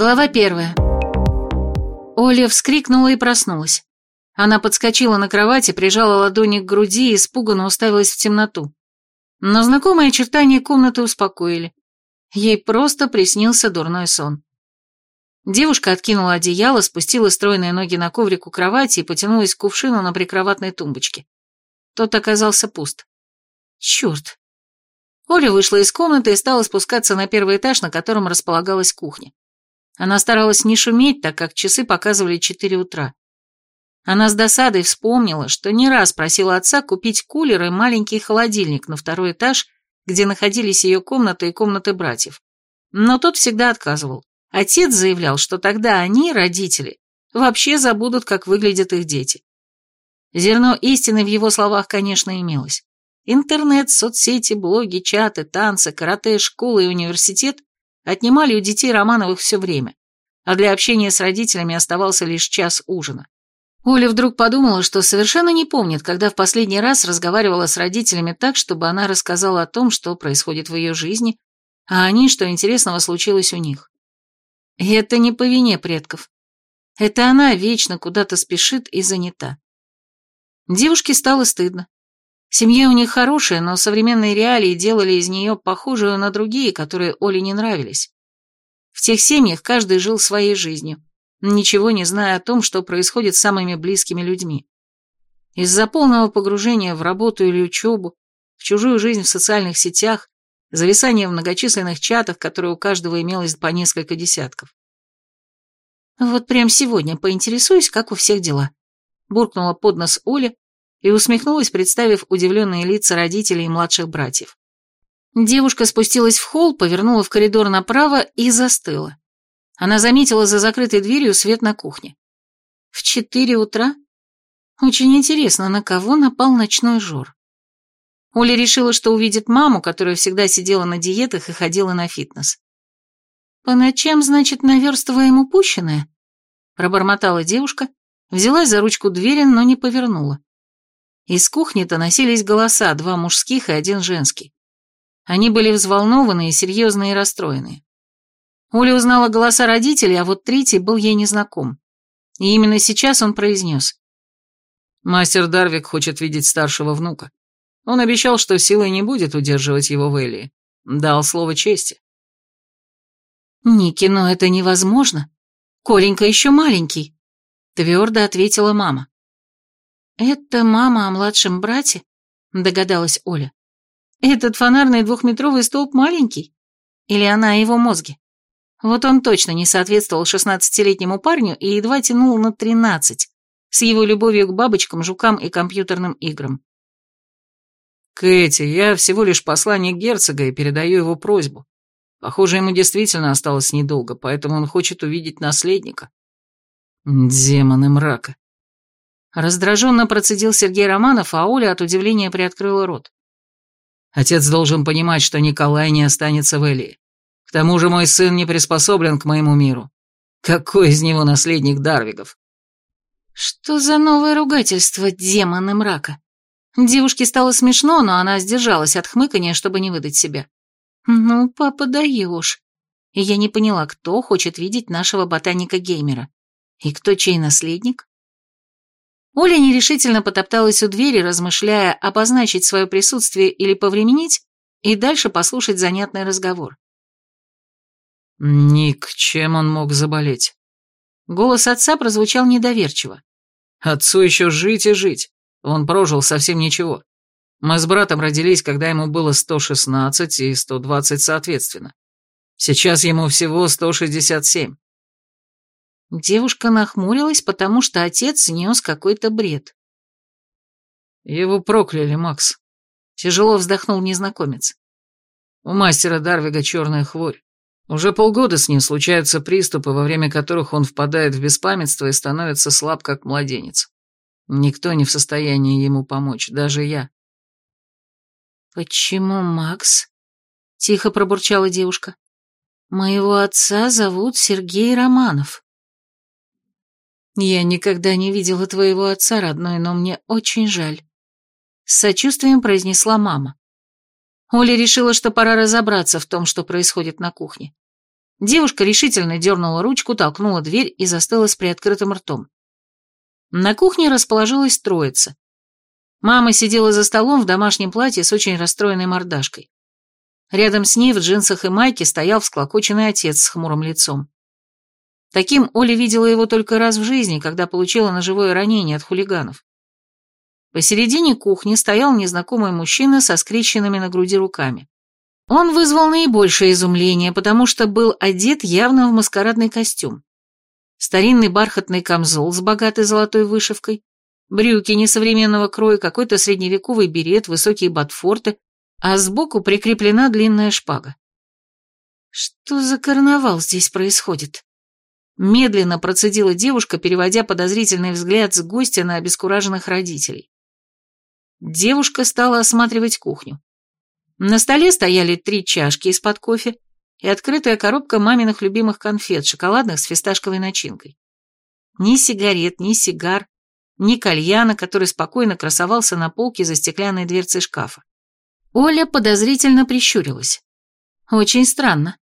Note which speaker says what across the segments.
Speaker 1: Глава первая. Оля вскрикнула и проснулась. Она подскочила на кровати, прижала ладони к груди и испуганно уставилась в темноту. Но знакомые очертания комнаты успокоили. Ей просто приснился дурной сон. Девушка откинула одеяло, спустила стройные ноги на коврик у кровати и потянулась к кувшину на прикроватной тумбочке. Тот оказался пуст. Черт. Оля вышла из комнаты и стала спускаться на первый этаж, на котором располагалась кухня. Она старалась не шуметь, так как часы показывали четыре утра. Она с досадой вспомнила, что не раз просила отца купить кулер и маленький холодильник на второй этаж, где находились ее комната и комнаты братьев. Но тот всегда отказывал. Отец заявлял, что тогда они, родители, вообще забудут, как выглядят их дети. Зерно истины в его словах, конечно, имелось. Интернет, соцсети, блоги, чаты, танцы, карате, школы и университет отнимали у детей Романовых все время, а для общения с родителями оставался лишь час ужина. Оля вдруг подумала, что совершенно не помнит, когда в последний раз разговаривала с родителями так, чтобы она рассказала о том, что происходит в ее жизни, а они, что интересного случилось у них. И это не по вине предков. Это она вечно куда-то спешит и занята. Девушке стало стыдно. Семья у них хорошая, но современные реалии делали из нее похожую на другие, которые Оле не нравились. В тех семьях каждый жил своей жизнью, ничего не зная о том, что происходит с самыми близкими людьми. Из-за полного погружения в работу или учебу, в чужую жизнь в социальных сетях, зависание в многочисленных чатах, которые у каждого имелось по несколько десятков. «Вот прям сегодня поинтересуюсь, как у всех дела», — буркнула под нос Оля и усмехнулась, представив удивленные лица родителей и младших братьев. Девушка спустилась в холл, повернула в коридор направо и застыла. Она заметила за закрытой дверью свет на кухне. В четыре утра? Очень интересно, на кого напал ночной жор. Оля решила, что увидит маму, которая всегда сидела на диетах и ходила на фитнес. «По ночам, значит, наверстываем упущенное?» Пробормотала девушка, взялась за ручку двери, но не повернула. Из кухни доносились голоса, два мужских и один женский. Они были взволнованы и серьезные и расстроенные. Оля узнала голоса родителей, а вот третий был ей незнаком. И именно сейчас он произнес. «Мастер Дарвик хочет видеть старшего внука. Он обещал, что силой не будет удерживать его в Элии. Дал слово чести».
Speaker 2: «Ники, но это невозможно. Коленька еще маленький», — твердо ответила мама. «Это мама о младшем брате?» — догадалась Оля. «Этот фонарный двухметровый столб маленький? Или она о его мозге? Вот он точно не соответствовал шестнадцатилетнему парню и едва тянул на тринадцать, с его любовью к бабочкам, жукам и компьютерным играм.
Speaker 3: «Кэти, я всего лишь посланник герцога и передаю его просьбу. Похоже, ему действительно осталось недолго, поэтому он хочет увидеть наследника». «Демоны мрака.
Speaker 1: Раздраженно процедил Сергей Романов, а Оля от удивления приоткрыла рот.
Speaker 3: Отец должен понимать, что Николай не останется в Элии. К тому же мой сын не приспособлен к моему миру. Какой из него наследник Дарвигов?
Speaker 1: Что за новое ругательство, демоны мрака? Девушке стало смешно, но она сдержалась от хмыкания, чтобы не выдать себя. Ну, папа, даешь. И я не поняла, кто хочет видеть нашего ботаника-геймера. И кто чей наследник? Оля нерешительно потопталась у двери, размышляя, обозначить свое присутствие или повременить, и дальше послушать занятный разговор.
Speaker 3: «Ник, чем он мог заболеть?»
Speaker 1: Голос отца прозвучал недоверчиво.
Speaker 3: «Отцу еще жить и жить. Он прожил совсем ничего. Мы с братом родились, когда ему было 116 и 120 соответственно. Сейчас ему всего 167.
Speaker 1: Девушка нахмурилась, потому что отец нес какой-то бред.
Speaker 3: «Его прокляли, Макс», — тяжело вздохнул незнакомец. «У мастера Дарвига черная хворь. Уже полгода с ним случаются приступы, во время которых он впадает в беспамятство и становится слаб, как младенец. Никто не в состоянии ему помочь, даже я».
Speaker 1: «Почему Макс?» — тихо пробурчала девушка. «Моего отца зовут Сергей Романов». «Я никогда не видела твоего отца, родной, но мне очень жаль», — с сочувствием произнесла мама. Оля решила, что пора разобраться в том, что происходит на кухне. Девушка решительно дернула ручку, толкнула дверь и застыла с приоткрытым ртом. На кухне расположилась троица. Мама сидела за столом в домашнем платье с очень расстроенной мордашкой. Рядом с ней в джинсах и майке стоял всклокоченный отец с хмурым лицом. Таким Оля видела его только раз в жизни, когда получила ножевое ранение от хулиганов. Посередине кухни стоял незнакомый мужчина со скрещенными на груди руками. Он вызвал наибольшее изумление, потому что был одет явно в маскарадный костюм. Старинный бархатный камзол с богатой золотой вышивкой, брюки несовременного кроя, какой-то средневековый берет, высокие ботфорты, а сбоку прикреплена длинная шпага. Что за карнавал здесь происходит? Медленно процедила девушка, переводя подозрительный взгляд с гостя на обескураженных родителей. Девушка стала осматривать кухню. На столе стояли три чашки из-под кофе и открытая коробка маминых любимых конфет, шоколадных с фисташковой начинкой. Ни сигарет, ни сигар, ни кальяна, который спокойно красовался на полке за стеклянной дверцей шкафа. Оля подозрительно прищурилась. Очень странно.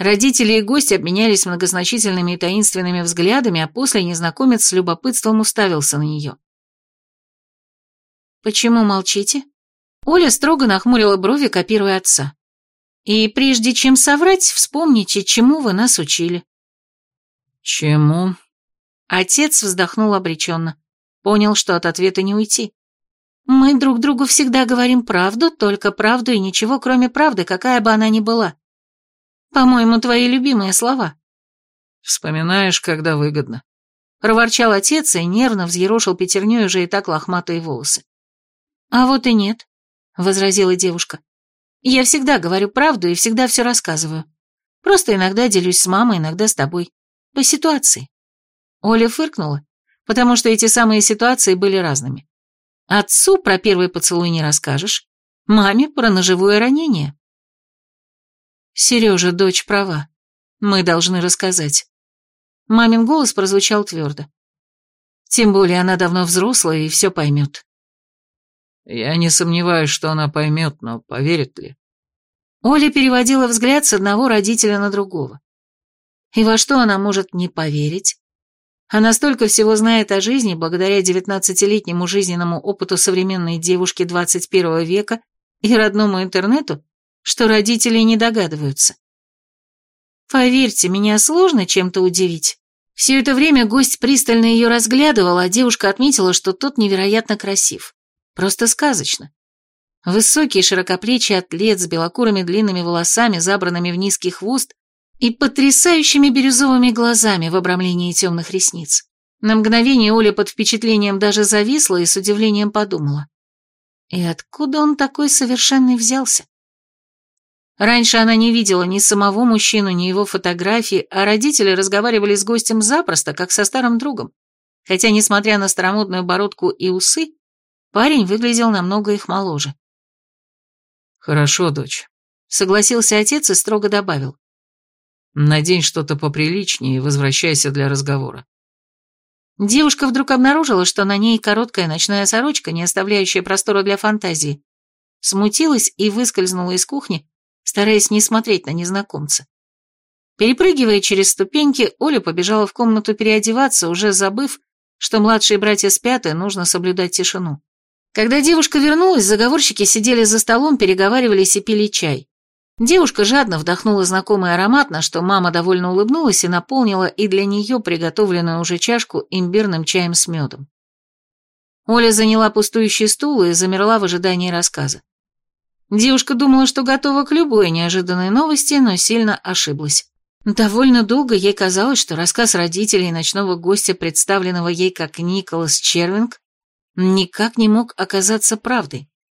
Speaker 1: Родители и гости обменялись многозначительными и таинственными взглядами, а после незнакомец с любопытством уставился на нее. «Почему молчите?» Оля строго нахмурила брови, копируя отца. «И прежде чем соврать, вспомните, чему вы нас учили».
Speaker 3: «Чему?»
Speaker 1: Отец вздохнул обреченно. Понял, что от ответа не уйти. «Мы друг другу всегда говорим правду, только правду и ничего, кроме правды, какая бы она ни была. По-моему, твои любимые слова.
Speaker 3: Вспоминаешь, когда выгодно.
Speaker 1: Проворчал отец и нервно взъерошил пятерней уже и так лохматые волосы. А вот и нет, возразила девушка. Я всегда говорю правду и всегда все рассказываю. Просто иногда делюсь с мамой, иногда с тобой. По ситуации. Оля фыркнула, потому что эти самые ситуации были разными. Отцу про первый поцелуй не расскажешь, маме про ножевое ранение. Сережа, дочь права. Мы должны рассказать. Мамин голос прозвучал твердо. Тем более она давно взрослая и все поймет.
Speaker 3: Я не сомневаюсь, что она поймет, но поверит ли?
Speaker 1: Оля переводила взгляд с одного родителя на другого. И во что она может не поверить? Она столько всего знает о жизни благодаря девятнадцатилетнему жизненному опыту современной девушки 21 века и родному интернету, что родители не догадываются. Поверьте, меня сложно чем-то удивить. Все это время гость пристально ее разглядывал, а девушка отметила, что тот невероятно красив. Просто сказочно. Высокий широкоплечий атлет с белокурыми длинными волосами, забранными в низкий хвост, и потрясающими бирюзовыми глазами в обрамлении темных ресниц. На мгновение Оля под впечатлением даже зависла и с удивлением подумала. И откуда он такой совершенный взялся? Раньше она не видела ни самого мужчину, ни его фотографии, а родители разговаривали с гостем запросто, как со старым другом. Хотя, несмотря на старомодную бородку и усы, парень выглядел намного их моложе.
Speaker 3: «Хорошо, дочь», —
Speaker 1: согласился отец и строго добавил.
Speaker 3: «Надень что-то поприличнее и возвращайся для разговора».
Speaker 1: Девушка вдруг обнаружила, что на ней короткая ночная сорочка, не оставляющая простора для фантазии. Смутилась и выскользнула из кухни, стараясь не смотреть на незнакомца. Перепрыгивая через ступеньки, Оля побежала в комнату переодеваться, уже забыв, что младшие братья спят и нужно соблюдать тишину. Когда девушка вернулась, заговорщики сидели за столом, переговаривались и пили чай. Девушка жадно вдохнула знакомый аромат, на что мама довольно улыбнулась и наполнила и для нее приготовленную уже чашку имбирным чаем с медом. Оля заняла пустующий стул и замерла в ожидании рассказа. Девушка думала, что готова к любой неожиданной новости, но сильно ошиблась. Довольно долго ей казалось, что рассказ родителей ночного гостя, представленного ей как Николас Червинг, никак не мог оказаться правдой.